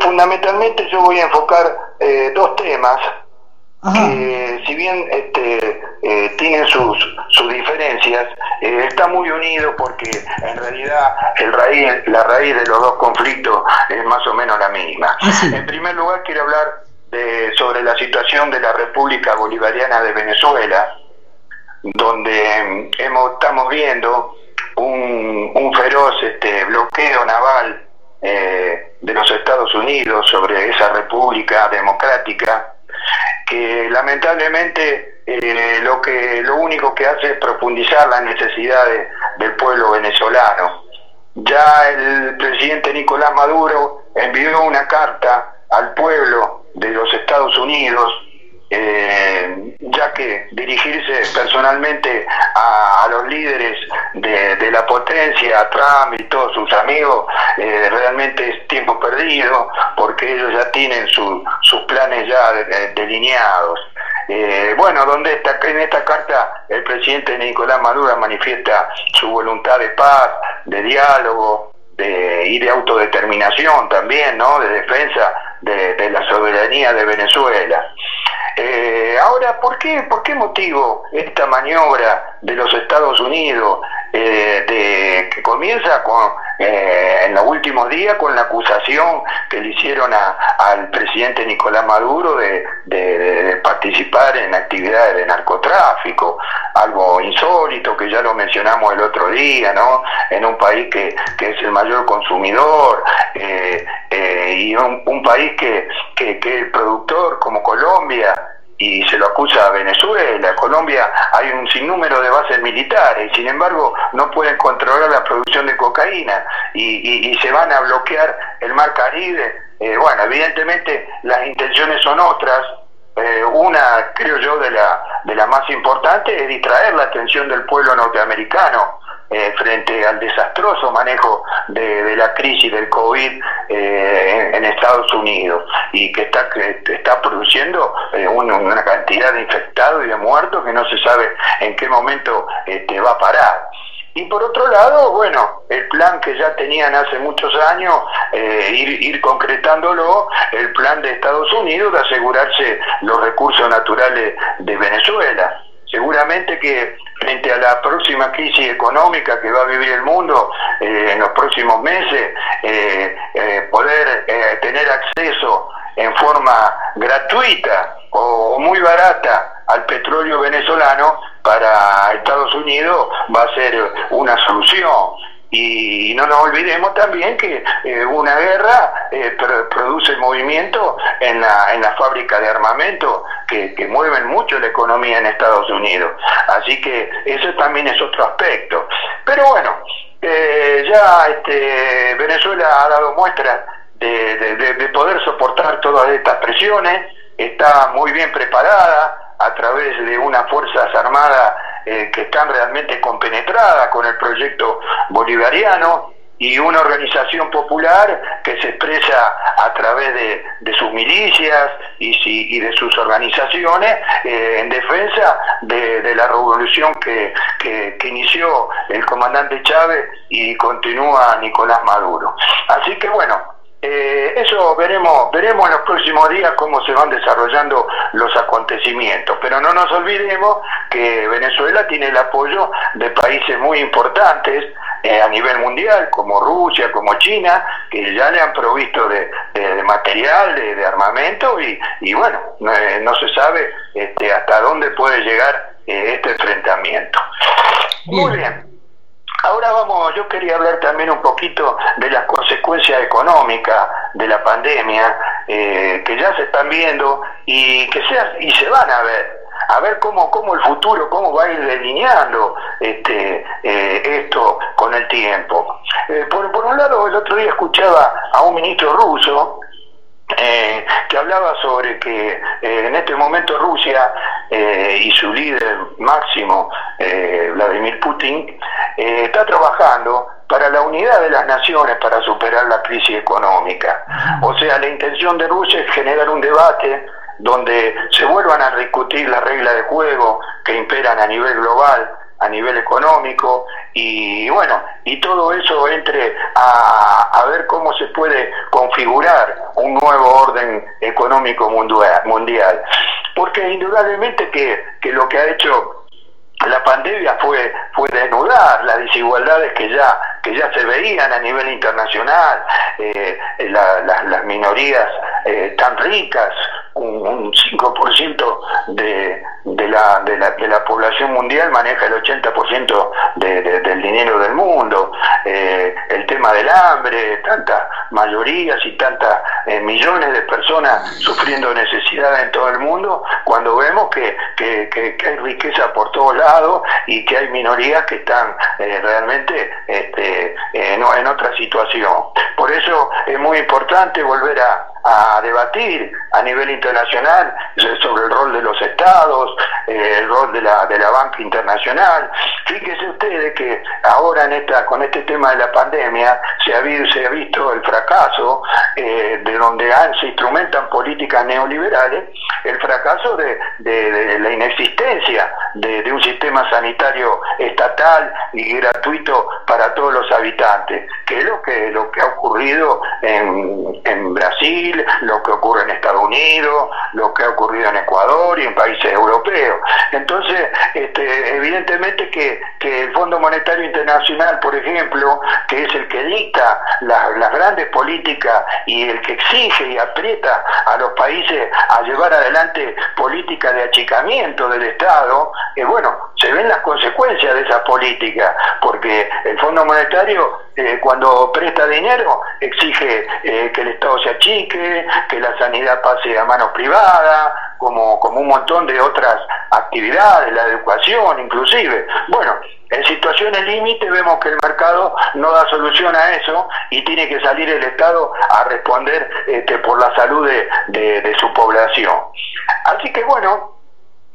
fundamentalmente yo voy a enfocar dos temas que si bien este, tienen sus, sus diferencias, está muy unido porque en realidad el raíz, la raíz de los dos conflictos es más o menos la misma. Ah, En primer lugar quiero hablar de, sobre la situación de la República Bolivariana de Venezuela, donde hemos, estamos viendo un, un feroz este, bloqueo naval eh, de los Estados Unidos sobre esa república democrática que lamentablemente eh, lo que lo único que hace es profundizar las necesidades del pueblo venezolano. Ya el presidente Nicolás Maduro envió una carta al pueblo de los Estados Unidos eh, ya que dirigirse personalmente a, a los líderes de, la potencia, a Trump y todos sus amigos, eh, realmente es tiempo perdido porque ellos ya tienen su, sus planes ya de, delineados. Eh, bueno, donde está, en esta carta el presidente Nicolás Maduro manifiesta su voluntad de paz, de diálogo, de, y de autodeterminación también, ¿no? De defensa de, de la soberanía de Venezuela. Eh, ahora, ¿por qué, ¿por qué motivo esta maniobra de los Estados Unidos eh, de, que comienza con, eh, en los últimos días con la acusación que le hicieron a, al presidente Nicolás Maduro de, participar en actividades de narcotráfico, algo insólito que ya lo mencionamos el otro día, ¿no? En un país que, que es el mayor consumidor eh, eh, y un, un país que, que, que el productor como Colombia y se lo acusa a Venezuela, Colombia hay un sinnúmero de bases militares y sin embargo no pueden controlar la producción de cocaína y, y, se van a bloquear el mar Caribe. Eh, bueno, evidentemente las intenciones son otras. Eh, una, creo yo, de la, de la más importante es distraer la atención del pueblo norteamericano eh, frente al desastroso manejo de, de la crisis del COVID eh, Estados Unidos y que está, que está produciendo eh, una, cantidad de infectados y de muertos que no se sabe en qué momento este, va a parar. Y por otro lado, bueno, el plan que ya tenían hace muchos años, eh, ir, ir concretándolo, el plan de Estados Unidos de asegurarse los recursos naturales de Venezuela. Seguramente que frente a la próxima crisis económica que va a vivir el mundo eh, en los próximos meses, eh, eh, poder tener acceso en forma gratuita o muy barata al petróleo venezolano para Estados Unidos va a ser una solución. Y no nos olvidemos también que una guerra eh, pr produce movimiento en la, en la fábrica de armamento que, que, mueven mucho la economía en Estados Unidos. Así que eso también es otro aspecto. Pero bueno, eh, ya este, Venezuela ha dado muestras de, de, de poder soportar todas estas presiones, está muy bien preparada a través de unas fuerzas armadas eh, que están realmente compenetradas con el proyecto bolivariano y una organización popular que se expresa a través de, de sus milicias y, y, de sus organizaciones eh, en defensa de, de la revolución que, que, que, inició el comandante Chávez y continúa Nicolás Maduro. Así que bueno, eh, eso veremos, veremos en los próximos días cómo se van desarrollando los acontecimientos, pero no nos olvidemos que Venezuela tiene el apoyo de países muy importantes eh, a nivel mundial, como Rusia, como China, que ya le han provisto de, de, de material, de, de, armamento, y, y bueno, eh, no se sabe este, hasta dónde puede llegar eh, este enfrentamiento. Muy bien. Ahora vamos, yo quería hablar también un poquito de las consecuencias económicas de la pandemia eh, que ya se están viendo y que sea, y se van a ver, a ver cómo, cómo el futuro, cómo va a ir delineando este, eh, esto con el tiempo. Eh, por, por un lado, el otro día escuchaba a un ministro ruso que hablaba sobre que en este momento Rusia y su líder máximo, Vladimir Putin, eh, está trabajando para la unidad de las naciones para superar la crisis económica. O sea, la intención de Rusia es generar un debate donde se vuelvan a discutir las reglas de juego que imperan a nivel global a nivel económico y bueno, y todo eso entre a, a ver cómo se puede configurar un nuevo orden económico mundial. Porque indudablemente que, que lo que ha hecho la pandemia fue fue desnudar las desigualdades que ya que ya se veían a nivel internacional eh, las minorías eh, tan ricas un, 5% de, de, la, de, la, de la población mundial maneja el 80% de, del dinero del mundo eh, el tema del hambre tantas mayorías y tantas millones de personas sufriendo necesidad en todo el mundo cuando vemos que, que, que hay riqueza por todos lados y que hay minorías que están eh, realmente este, en otra situación. Por eso es muy importante volver a, a debatir a nivel internacional sobre el rol de los estados, eh, el rol de la, de la banca internacional. Fíjense ustedes que ahora en esta, con este tema de la pandemia se ha, visto el fracaso eh, de donde se instrumentan políticas neoliberales, el fracaso de, de, la inexistencia de, de, un sistema sanitario estatal y gratuito para todos los habitantes, que es lo que, lo que ha ocurrido en, en Brasil, lo que ocurre en Estados Unidos, lo que ha ocurrido en Ecuador y en países europeos. Entonces, este, evidentemente que, el Fondo Monetario Internacional, por ejemplo, que es el que dicta las, grandes políticas y el que exige y aprieta a los países a llevar adelante políticas de achicamiento del Estado, eh, bueno, se ven las consecuencias de esa política, porque el Fondo Monetario eh, cuando presta dinero exige eh, que el Estado se achique, que la sanidad pase a manos privadas, como, como un montón de otras actividades, la educación inclusive. Bueno, en situaciones límite vemos que el mercado no da solución a eso y tiene que salir el Estado a responder este, por la salud de, de su población. Así que bueno,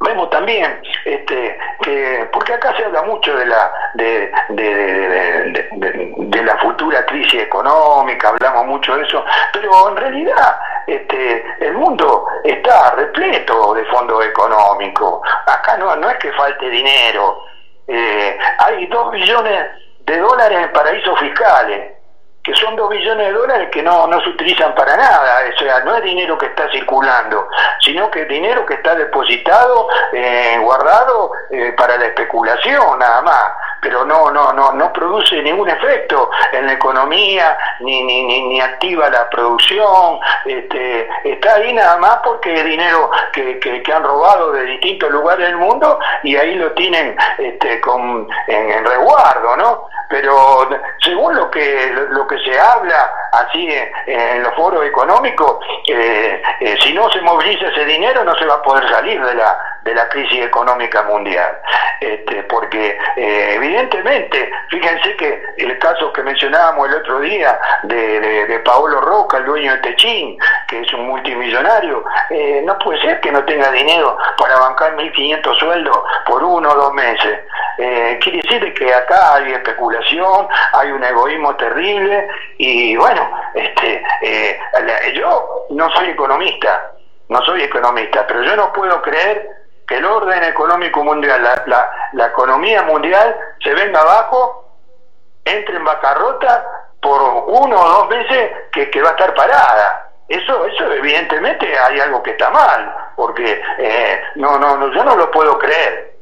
vemos también este que porque acá se habla mucho de la de, de, la futura crisis económica hablamos mucho de eso pero en realidad este el mundo está repleto de fondos económicos. Acá no no es que falte dinero. Eh, hay dos billones de dólares en paraísos fiscales que son dos billones de dólares que no, no se utilizan para nada, o sea, no es dinero que está circulando, sino que es dinero que está depositado, eh, guardado eh, para la especulación nada más, pero no, no, no, no produce ningún efecto en la economía, ni, ni, ni, activa la producción, este, está ahí nada más porque es dinero que, que, han robado de distintos lugares del mundo y ahí lo tienen este, con, en, en resguardo, ¿no? Pero según lo que, lo que se habla así en, los foros económicos, eh, eh, si no se moviliza ese dinero no se va a poder salir de la, de la crisis económica mundial. Este, porque eh, evidentemente, fíjense que el caso que mencionábamos el otro día de, de, Paolo Roca, el dueño de Techín, que es un multimillonario, no puede ser que no tenga dinero para bancar 1.500 sueldos por uno o dos meses. quiere decir que acá hay especulación, hay un egoísmo terrible y bueno, este, eh, yo no soy economista, no soy economista, pero yo no puedo creer que el orden económico mundial, la, la, economía mundial se venga abajo, entre en bancarrota por uno o dos meses que, que va a estar parada. Eso, eso evidentemente hay algo que está mal, porque eh, no, no, no, yo no lo puedo creer.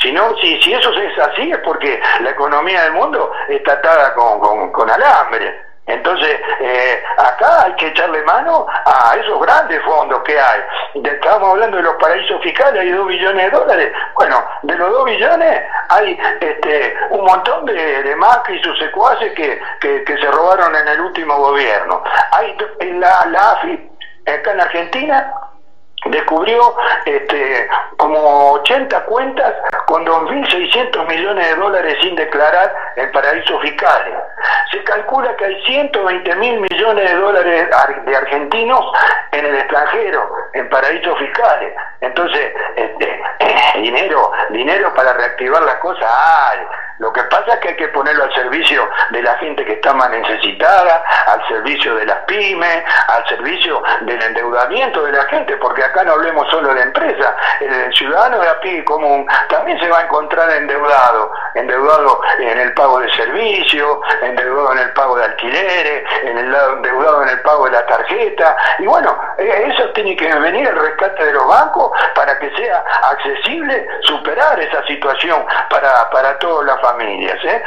Si, no, si, si eso es así es porque la economía del mundo está atada con, con, alambre. Entonces, eh, acá hay que echarle mano a esos grandes fondos que hay. Estábamos hablando de los paraísos fiscales, hay dos billones de dólares. Bueno, de los dos billones hay este, un montón de, de Macri y sus secuaces que, que, que, se robaron en el último gobierno. Hay la, la AFI, acá en Argentina, descubrió este, como 80 cuentas con 2.600 millones de dólares sin declarar en paraísos fiscales. Se calcula que hay 120 mil millones de dólares de argentinos en el extranjero, en paraísos fiscales. Entonces, este, dinero, dinero para reactivar las cosas. Lo que pasa es que hay que ponerlo al servicio de la gente que está más necesitada, al servicio de las pymes, al servicio del endeudamiento de la gente, porque acá no hablemos solo de empresa, el ciudadano de a pie común también se va a encontrar endeudado endeudado en el pago de servicios, endeudado en el pago de alquileres, endeudado en el pago de la tarjeta. Y bueno, eh, eso tiene que venir el rescate de los bancos para que sea accesible superar esa situación para, para todas las familias. ¿eh?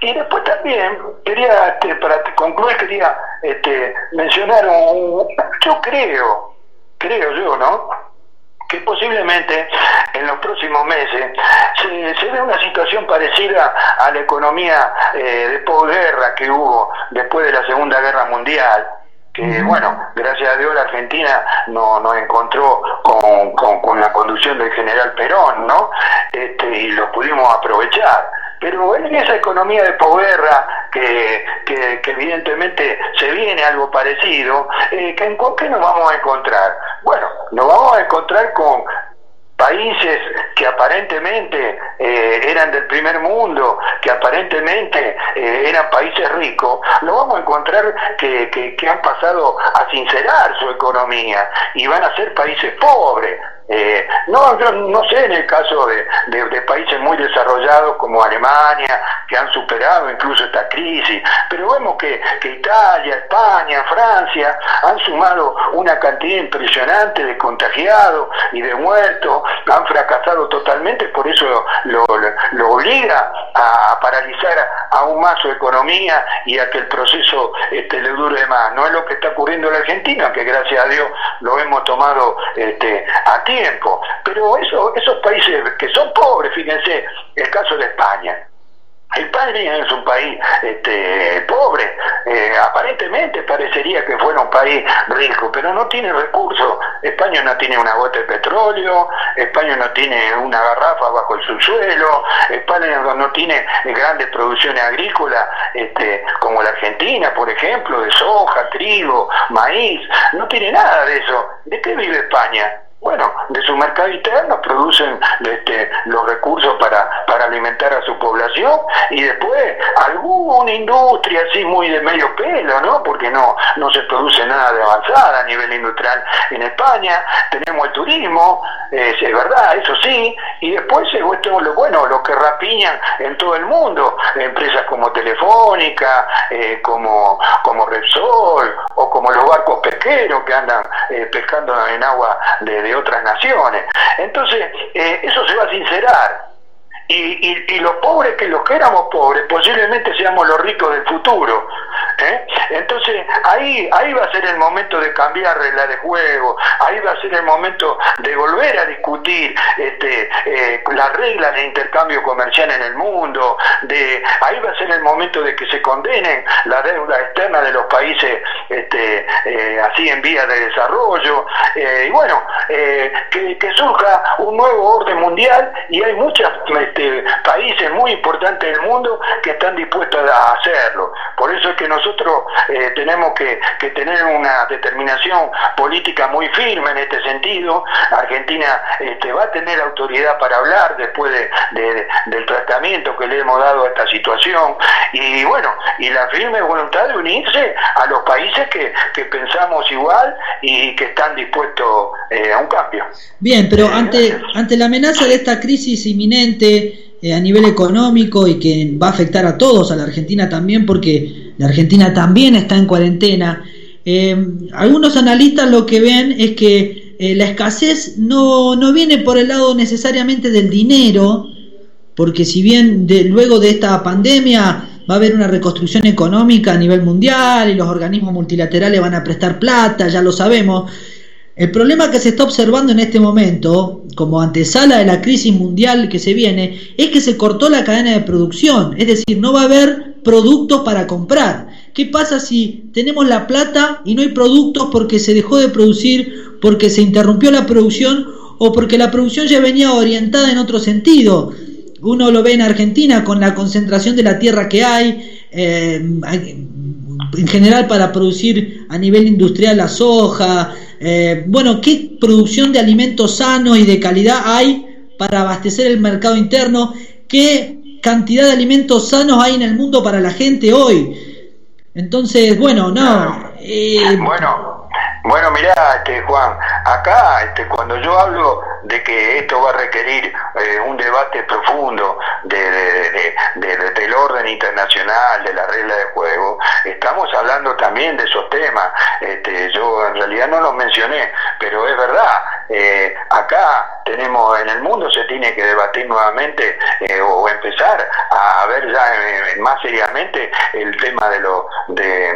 Y después también quería, este, para concluir, quería este, mencionar un, yo creo, creo yo, ¿no? Que posiblemente en los próximos meses se, se ve una situación parecida a la economía eh, de posguerra que hubo después de la Segunda Guerra Mundial, que bueno, gracias a Dios la Argentina no nos encontró con, con, la conducción del general Perón, ¿no? Este, y lo pudimos aprovechar. Pero en esa economía de posguerra, que, que, evidentemente se viene algo parecido, eh, ¿con qué nos vamos a encontrar? Bueno, nos vamos a encontrar con países que aparentemente eh, eran del primer mundo, que aparentemente eh, eran países ricos, lo vamos a encontrar que, que, han pasado a sincerar su economía y van a ser países pobres. Eh, no, yo no sé en el caso de, de, países muy desarrollados como Alemania, que han superado incluso esta crisis, pero vemos que, que Italia, España, Francia han sumado una cantidad impresionante de contagiados y de muertos, han fracasado totalmente, por eso lo, lo, obliga a paralizar aún más su economía y a que el proceso este, le dure más. No es lo que está ocurriendo en la Argentina, que gracias a Dios lo hemos tomado este, a tiempo, pero eso, esos países que son pobres, fíjense, el caso de España, España es un país este, pobre, eh, aparentemente parecería que fuera un país rico, pero no tiene recursos. España no tiene una gota de petróleo, España no tiene una garrafa bajo el subsuelo, España no tiene grandes producciones agrícolas este, como la Argentina, por ejemplo, de soja, trigo, maíz, no tiene nada de eso. ¿De qué vive España? Bueno, de su mercado interno producen este, los recursos para, para alimentar a su población y después alguna industria así muy de medio pelo, ¿no? Porque no, no se produce nada de avanzada a nivel industrial en España, tenemos el turismo, es verdad, eso sí, y después tenemos lo bueno, los que rapiñan en todo el mundo, empresas como Telefónica, eh, como, como Repsol o como los barcos pesqueros que andan eh, pescando en agua de otras naciones. Entonces, eh, eso se va a sincerar. Y, y, los pobres, que los que éramos pobres, posiblemente seamos los ricos del futuro. ¿eh? Entonces, ahí, ahí va a ser el momento de cambiar reglas de juego, ahí va a ser el momento de volver a discutir este, eh, las reglas de intercambio comercial en el mundo, de, ahí va a ser el momento de que se condenen la deuda externa de los países este, eh, así en vías de desarrollo, y bueno, que, que surja un nuevo orden mundial y hay muchas este, países muy importantes del mundo que están dispuestos a hacerlo. Por eso es que nosotros eh, tenemos que, tener una determinación política muy firme en este sentido. Argentina este, va a tener autoridad para hablar después de, del tratamiento que le hemos dado a esta situación y bueno, y la firme voluntad de unirse a los países que, pensamos igual y que están dispuestos eh, a un cambio. Bien, pero ante, ante la amenaza de esta crisis inminente, eh, a nivel económico y que va a afectar a todos, a la Argentina también, porque la Argentina también está en cuarentena. Eh, algunos analistas lo que ven es que eh, la escasez no, no, viene por el lado necesariamente del dinero, porque si bien de, luego de esta pandemia va a haber una reconstrucción económica a nivel mundial y los organismos multilaterales van a prestar plata, ya lo sabemos, el problema que se está observando en este momento, como antesala de la crisis mundial que se viene, es que se cortó la cadena de producción, es decir, no va a haber productos para comprar. ¿Qué pasa si tenemos la plata y no hay productos porque se dejó de producir, porque se interrumpió la producción o porque la producción ya venía orientada en otro sentido? Uno lo ve en Argentina con la concentración de la tierra que hay, eh, en general para producir a nivel industrial la soja, eh, bueno, ¿qué producción de alimentos sanos y de calidad hay para abastecer el mercado interno? ¿Qué cantidad de alimentos sanos hay en el mundo para la gente hoy? Entonces, bueno, no. Eh, bueno, Bueno, mirá, este, Juan, acá este, cuando yo hablo de que esto va a requerir eh, un debate profundo de, del orden internacional, de la regla de juego, estamos hablando también de esos temas. Este, yo en realidad no los mencioné, pero es verdad, eh, acá tenemos, en el mundo se tiene que debatir nuevamente eh, o empezar a ver ya más seriamente el tema de, lo, de,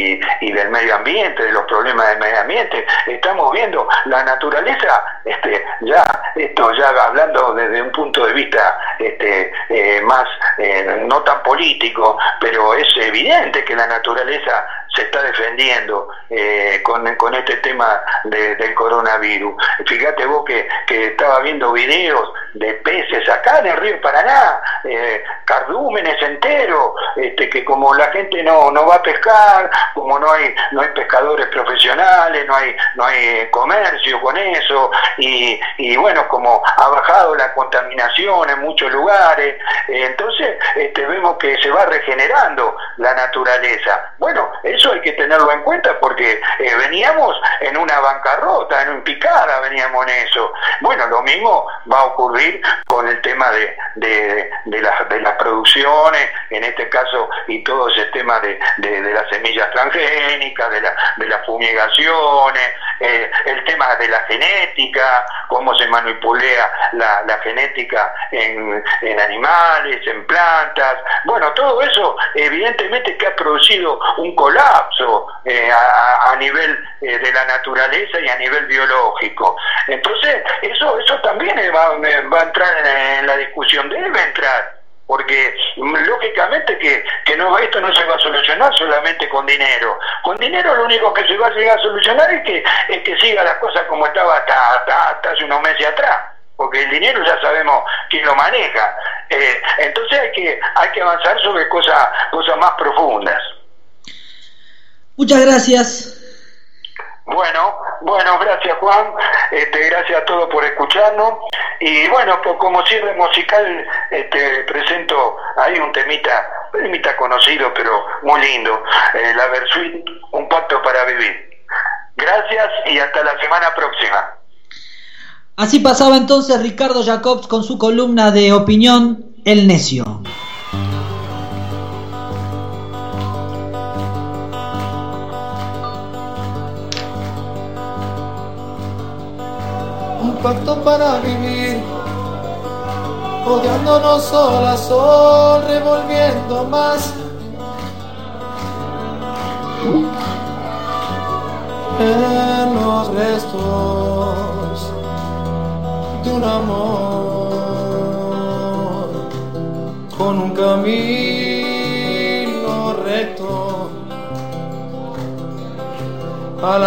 y, del medio ambiente ambiente, de los problemas del medio ambiente. Estamos viendo la naturaleza, este, ya, esto ya hablando desde un punto de vista este, eh, más, eh, no tan político, pero es evidente que la naturaleza está defendiendo eh, con, este tema del coronavirus. Fíjate vos que, que, estaba viendo videos de peces acá en el río Paraná, eh, cardúmenes enteros, este, que como la gente no, no va a pescar, como no hay, no hay pescadores profesionales, no hay, no hay comercio con eso, y, y bueno, como ha bajado la contaminación en muchos lugares, eh, entonces este, vemos que se va regenerando la naturaleza. Bueno, eso hay que tenerlo en cuenta porque eh, veníamos en una bancarrota, en un picada veníamos en eso. Bueno, lo mismo va a ocurrir con el tema de, de, las, de las producciones, en este caso, y todo ese tema de, de las semillas transgénicas, de, la, de las fumigaciones, eh, el tema de la genética, cómo se manipulea la, la genética en, en animales, en plantas. Bueno, todo eso evidentemente que ha producido un colapso eh, a, a, nivel eh, de la naturaleza y a nivel biológico. Entonces, eso, eso también va, va a entrar en la discusión, debe entrar porque lógicamente que, que no, esto no se va a solucionar solamente con dinero. Con dinero lo único que se va a llegar a solucionar es que, es que siga las cosas como estaba hasta, hasta, hace unos meses atrás porque el dinero ya sabemos quién lo maneja. Eh, entonces hay que, hay que avanzar sobre cosas, cosas más profundas. Muchas gracias. Bueno, bueno, gracias Juan, este, gracias a todos por escucharnos y bueno, pues como cierre musical este, presento ahí un temita, un temita conocido pero muy lindo, eh, la Versuit, un pacto para vivir. Gracias y hasta la semana próxima. Así pasaba entonces Ricardo Jacobs con su columna de opinión El Necio. Pacto para vivir, odiándonos sol a sol, revolviendo más. En los restos de un amor con un camino recto a